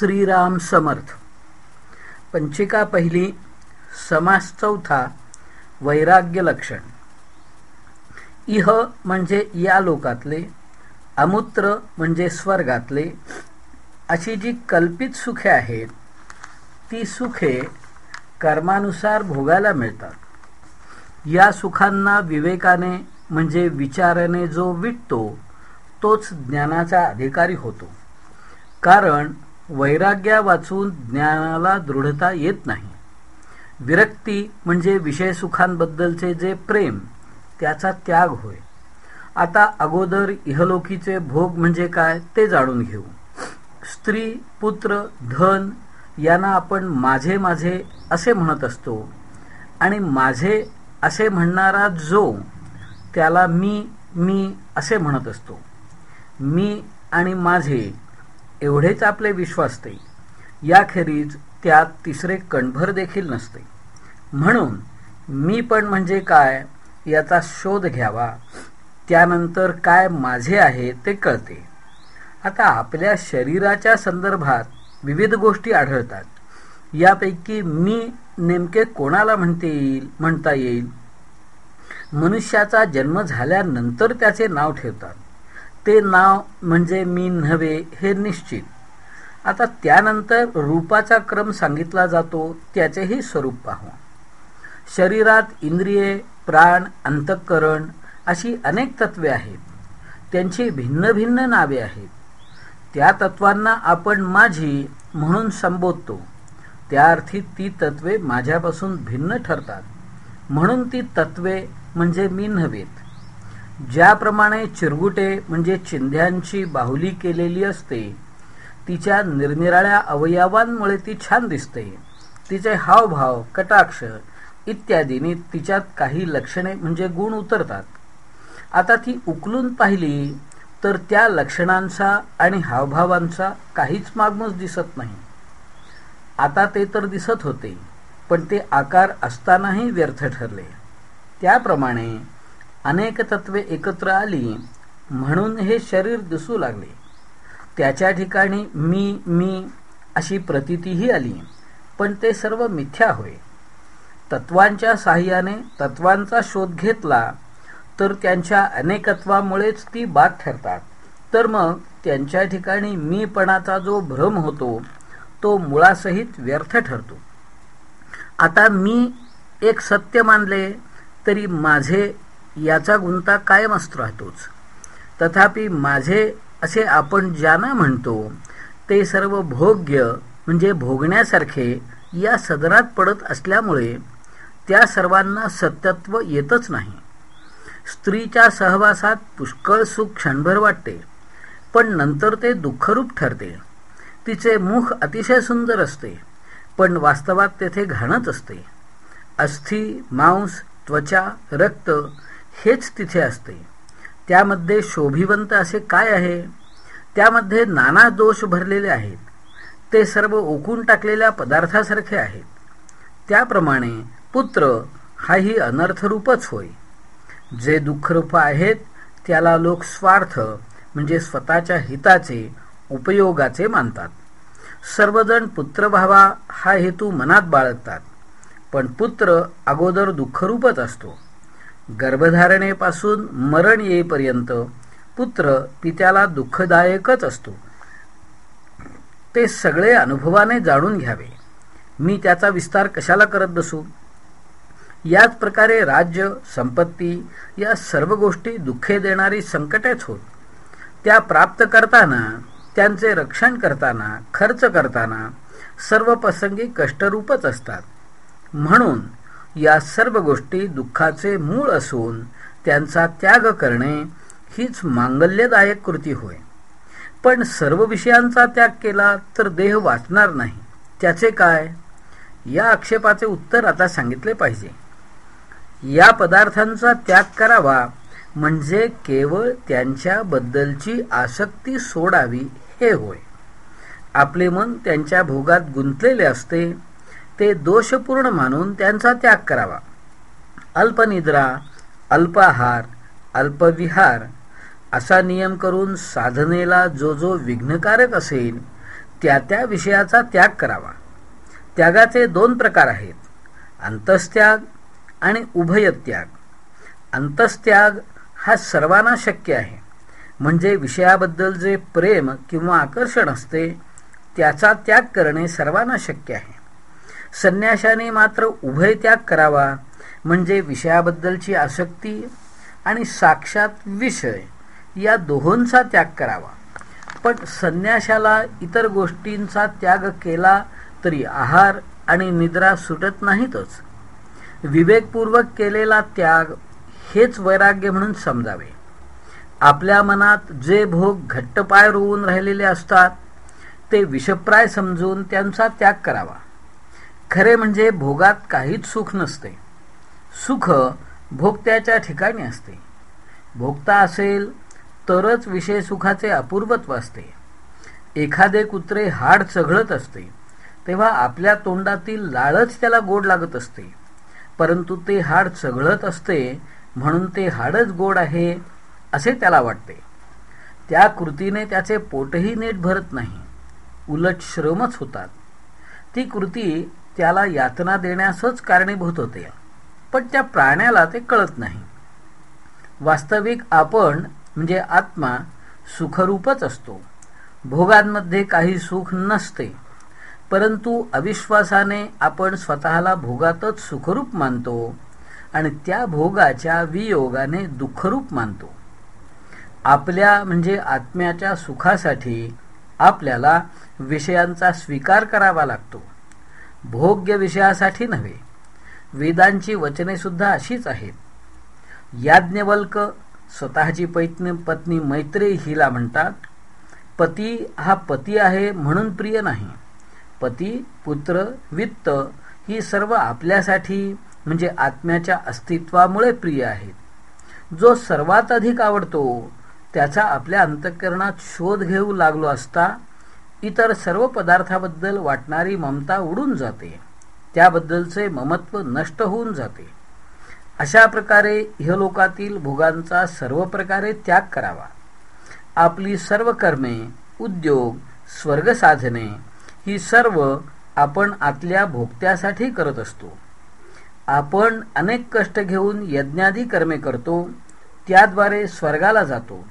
श्रीराम समर्थ. पंचिका पहिली समास चौथा वैराग्य लक्षण. इह म्हणजे या लोकातले अमूत्र म्हणजे स्वर्गातले अशी जी कल्पित सुखे आहेत ती सुखे कर्मानुसार भोगायला मिळतात. या सुखांना विवेकाने म्हणजे विचाराने जो विटतो तोच ज्ञानाचा अधिकारी होतो. कारण वैराग्या वाचून ज्ञानाला दृढता येत नाही. विरक्ती म्हणजे विषय सुखांबद्दलचे जे प्रेम त्याचा त्याग होय. आता अगोदर इहलोकीचे भोग म्हणजे काय ते जाणून घेऊ. स्त्री पुत्र धन यांना आपण माझे माझे असे म्हणत असतो. आणि माझे असे म्हणणारा जो त्याला मी मी असे म्हणत असतो. मी आणि माझे एवढेच आपले विश्वासते याखेरीज त्यात तिसरे कणभर देखील नसते. म्हणून मी पण म्हणजे काय याचा शोध घ्यावा. त्यानंतर काय माझे आहे ते कळते. आता आपल्या शरीराच्या संदर्भात विविध गोष्टी आढळतात. यापैकी मी नेमके कोणाला म्हणते येईल म्हणता येईल? मनुष्याचा जन्म झाल्यानंतर त्याचे नाव ठेवतात. ते नाव म्हणजे मी नव्हे हे निश्चित. आता त्यानंतर रूपाचा क्रम सांगितला जातो त्याचेही स्वरूप पाहू. शरीरात इंद्रिये प्राण अंतःकरण अशी अनेक तत्वे आहेत. त्यांची भिन्न भिन्न नावे आहेत. त्या तत्वांना आपण माझी म्हणून संबोधतो. त्या अर्थी ती तत्वे माझ्यापासून भिन्न ठरतात. म्हणून ती तत्वे म्हणजे मी नव्हेत ज्याप्रमाणे चिरगुटे म्हणजे चिंध्यांची बाहुली केलेली असते तिच्या निरनिराळ्या अवयवांमुळे ती छान दिसते. तिचे हावभाव कटाक्ष इत्यादीने तिच्यात काही लक्षणे म्हणजे गुण उतरतात. आता ती उकलून पाहिली तर त्या लक्षणांचा आणि हावभावांचा काहीच मागमूस दिसत नाही. आता ते तर दिसत होते पण ते आकार असतानाही व्यर्थ ठरले. त्याप्रमाणे अनेक तत्वे एकत्र आली म्हणून हे शरीर दिसू लागले. त्याच्या ठिकाणी मी मी अशी प्रतितीही आली पण ते सर्व मिथ्या होय. तत्वांच्या साह्याने तत्वांचा शोध घेतला तर त्यांच्या अनेकत्वामुळेच ती बाद ठरतात. तर मग त्यांच्या ठिकाणी मीपणाचा जो भ्रम होतो तो मुळासहित व्यर्थ ठरतो. आता मी एक सत्य मानले तरी माझे याचा गुंता कायमच राहतोच. तथापि माझे असे आपण ज्यांना म्हणतो ते सर्व भोग्य म्हणजे भोगण्यासारखे या सदरात पडत असल्यामुळे त्या सर्वांना सत्यत्व येतच नाही. स्त्रीच्या सहवासात पुष्कळ सुख क्षणभर वाटते पण नंतर ते दुःखरूप ठरते. तिचे मुख अतिशय सुंदर असते पण वास्तवात तेथे घाणच असते. अस्थि मांस त्वचा रक्त हेच तिथे असते. त्यामध्ये शोभिवंत असे काय आहे? त्यामध्ये नाना दोष भरलेले आहेत. ते सर्व ओकून टाकलेल्या पदार्थासारखे आहेत. त्याप्रमाणे पुत्र हाही अनर्थरूपच होय. जे दुःखरूप आहेत त्याला लोक स्वार्थ म्हणजे स्वतःच्या हिताचे उपयोगाचे मानतात. सर्वजण पुत्रभावा हा हेतू मनात बाळगतात. पण पुत्र अगोदर दुःखरूपच असतो. गर्भधारणेपासून मरण येईपर्यंत पुत्र पित्याला दुःखदायकच असतो. ते सगळे अनुभवाने जाणून घ्यावे. मी त्याचा विस्तार कशाला करत बसू? याच प्रकारे राज्य संपत्ती या सर्व गोष्टी दुःखे देणारी संकटेच होत. त्या प्राप्त करताना त्यांचे रक्षण करताना खर्च करताना सर्व प्रसंगी कष्टरूपच असतात. म्हणून या सर्व गोष्टी दुःखाचे मूळ असून त्यांचा त्याग करणे हीच मांगल्यदायक कृती होय. पण सर्व विषयांचा त्याग केला तर देह वाचणार नाही. त्याचे काय? या आक्षेपाचे उत्तर आता सांगितले पाहिजे. या पदार्थांचा त्याग करावा म्हणजे केवळ त्यांच्याबद्दलची आसक्ती सोडावी हे होय. आपले मन त्यांच्या भोगात गुंतलेले असते ते दोषपूर्ण मानून त्यांचा त्याग करावा. अल्पनिद्रा अल्पाहार अल्पविहार असा नियम करून साधनेला जो जो विघ्नकारक असेल त्या त्या विषयाचा त्याग करावा. त्यागाचे दोन प्रकार आहेत. अंतस्त्याग आणि उभयत्याग. अंतस्त्याग हा सर्वांना शक्य आहे. म्हणजे विषयाबद्दल जे प्रेम किंवा आकर्षण असते त्याचा त्याग करणे सर्वांना शक्य आहे. संन्याशाने मात्र उभय त्याग करावा म्हणजे विषयाबद्दलची आसक्ती आणि साक्षात विषय या दोहोंचा त्याग करावा. पण संन्याशाला इतर गोष्टींचा त्याग केला तरी आहार आणि निद्रा सुटत नाहीतच. विवेकपूर्वक केलेला त्याग हेच वैराग्य म्हणून समजावे. आपल्या मनात जे भोग घट्टपाय रोवून राहिलेले असतात ते विषप्राय समजून त्यांचा त्याग करावा. खरे म्हणजे भोगात काहीच सुख नसते. सुख भोगत्याच्या ठिकाणी असते. भोगता असेल तरच विषय सुखाचे अपूर्वत्व असते. एखादे कुत्रे हाड चघळत असते तेव्हा आपल्या तोंडातील लाळच त्याला गोड लागत असते. परंतु ते हाड चघळत असते म्हणून ते हाडच गोड आहे असे त्याला वाटते. त्या कृतीने त्याचे पोटही नीट भरत नाही. उलट श्रमच होतात. ती कृती त्याला यातना देण्यासच कारणीभूत होते. पण त्या प्राण्याला ते कळत नाही. वास्तविक आपण म्हणजे आत्मा सुखरूपच असतो. भोगांमध्ये काही सुख नसते. परंतु अविश्वासाने आपण स्वतःला भोगातच सुखरूप मानतो आणि त्या भोगाच्या वियोगाने दुःखरूप मानतो. आपल्या म्हणजे आत्म्याच्या सुखासाठी आपल्याला विषयांचा स्वीकार करावा लागतो. भोग्य विषयासाठी नव्हे. वेदांची वचने सुद्धा अशीच आहेत. याज्ञवल्क स्वतःची पैत्नी पत्नी मैत्री हिला म्हणतात पती हा पती आहे म्हणून प्रिय नाही. पती पुत्र वित्त ही सर्व आपल्यासाठी म्हणजे आत्म्याच्या अस्तित्वामुळे प्रिय आहेत. जो सर्वात अधिक आवडतो त्याचा आपल्या अंतःकरणात शोध घेऊ लागलो असता इतर सर्व पदार्थाबद्दल वाटणारी ममता उडून जाते. त्याबद्दलचे ममत्व नष्ट होऊन जाते. अशा प्रकारे इहलोकातील भोगांचा सर्व प्रकारे त्याग करावा. आपली सर्व कर्मे उद्योग स्वर्ग साधने ही सर्व आपण आतल्या भोगत्यासाठी करत असतो. आपण अनेक कष्ट घेऊन यज्ञादी कर्मे करतो त्याद्वारे स्वर्गाला जातो.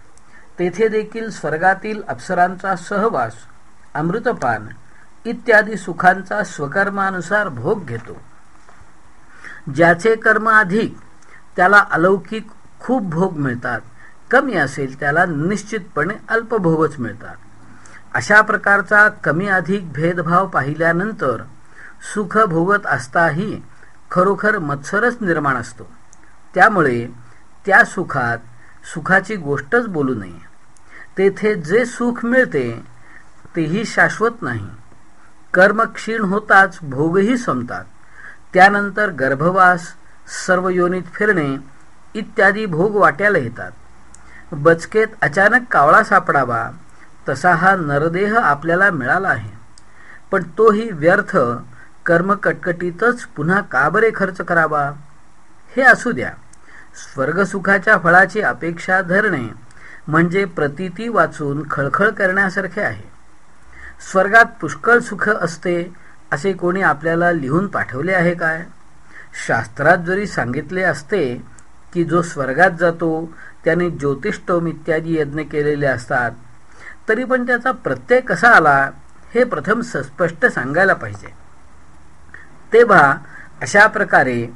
तेथे देखील स्वर्गातील अप्सरांचा सहवास अमृतपान इत्यादी सुखांचा स्वकर्मानुसार भोग घेतो. ज्याचे कर्म अधिक त्याला अलौकिक खूप भोग मिळतात. कमी असेल त्याला निश्चितपणे अल्पभोगच मिळतात. अशा प्रकारचा कमी अधिक भेदभाव पाहिल्यानंतर सुख भोगत असताही खरोखर मत्सरच निर्माण असतो. त्यामुळे त्या सुखात सुखाची गोष्टच बोलू नये. तेथे जे सुख मिळते तेही शाश्वत नाही. कर्म क्षीण होताच भोगही संपतात. त्यानंतर गर्भवास सर्व योनीत फिरणे इत्यादी भोग वाट्याला येतात. बचकेत अचानक कावळा सापडावा तसा हा नरदेह आपल्याला मिळाला आहे. पण तोही व्यर्थ कर्म कटकटीतच पुन्हा का बरे खर्च करावा? हे असू द्या. स्वर्गसुखाच्या फळाची अपेक्षा धरणे म्हणजे प्रतिती वाचून खळखळ करण्यासारखे आहे. स्वर्गात पुष्कळ सुख असते असे कोणी आपल्याला लिहून पाठवले आहे काय? शास्त्रात जरी सांगितले असते की जो स्वर्गात जातो त्याने ज्योतिषोम इत्यादी यज्ञ केलेले असतात तरी पण त्याचा प्रत्यय कसा आला हे प्रथम स्पष्ट सांगायला पाहिजे. तेव्हा अशा प्रकारे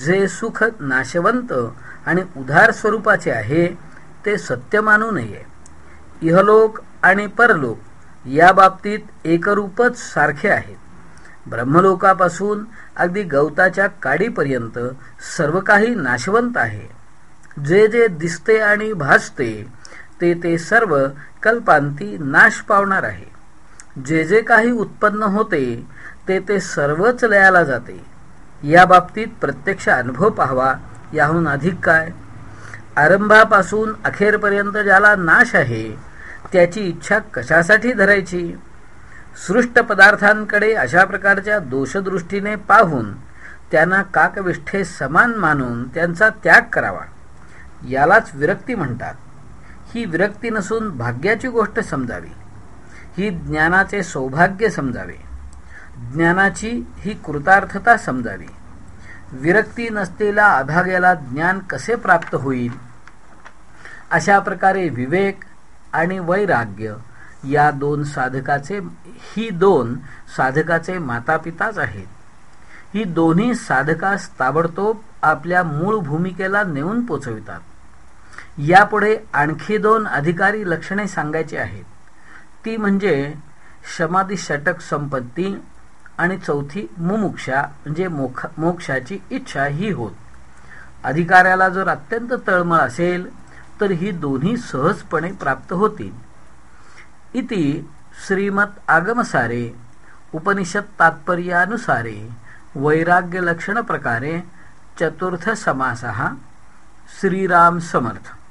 जे सुख नाशवंत आणि उधार स्वरूपाचे आहे ते सत्य मानू नये. इहलोक आणि परलोक या बाबतीत एकरूपच सारखे आहेत. ब्रह्मलोकापासून अगदी गवताच्या काडीपर्यंत सर्व काही नाशवंत आहे. जे जे दिसते आणि भासते ते ते सर्व कल्पांती नाश पावणार आहे. जे जे काही उत्पन्न होते ते ते सर्वच लयाला जाते. या बाबतीत प्रत्यक्ष अनुभव पाहावा याहून अधिक काय? आरंभापासून अखेरपर्यंत ज्याला नाश आहे त्याची इच्छा कशासाठी धरायची? सृष्ट पदार्थांकडे अशा प्रकारच्या दोषदृष्टीने पाहून त्यांना काकविष्ठे समान मानून त्यांचा त्याग करावा. यालाच विरक्ती म्हणतात. ही विरक्ती नसून भाग्याची गोष्ट समजावी. ही ज्ञानाचे सौभाग्य समजावे. ज्ञानाची ही कृतार्थता समजावी. विरक्ती नसलेल्या अभाग्याला ज्ञान कसे प्राप्त होईल? अशा प्रकारे विवेक आणि वैराग्य या दोन साधकाचे ही दोन साधकाचे मातापिताच आहेत. ही दोन्ही साधकास ताबडतोब आपल्या मूळ भूमिकेला नेऊन पोचवितात. यापुढे आणखी दोन अधिकारी लक्षणे सांगायची आहेत. ती म्हणजे समाधी षटक संपत्ती आणि चौथी मुमुक्षा म्हणजे मोख मोक्षाची इच्छा ही होत. अधिकाऱ्याला जर अत्यंत तळमळ असेल तर ही दोन्ही सहजपणे प्राप्त होतील. इति श्रीमत आगमसारे उपनिषद तात्पर्यानुसारे वैराग्य लक्षण प्रकारे चतुर्थ समासः. श्रीराम समर्थ।